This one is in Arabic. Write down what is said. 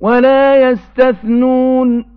ولا يستثنون